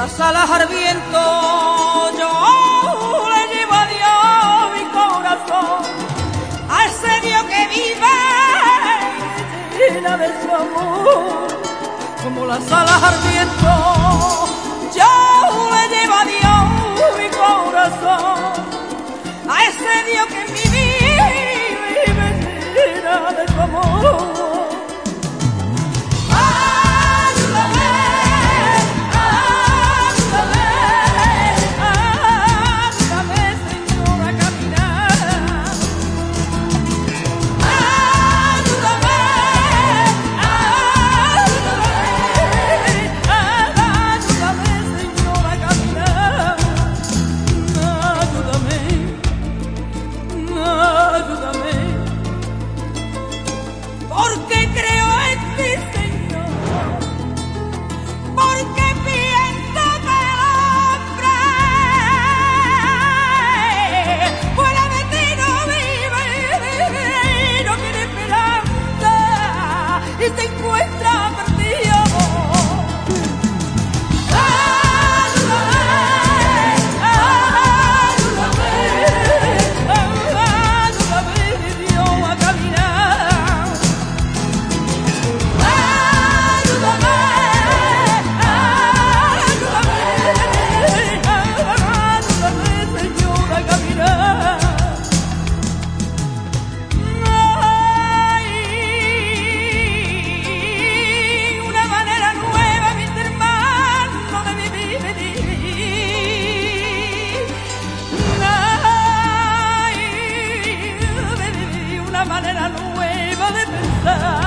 las alas al yo le llevo a Dios mi corazón, al Señor que vive llena de su amor, como las alas al. de pensar.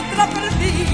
nuestra perdida.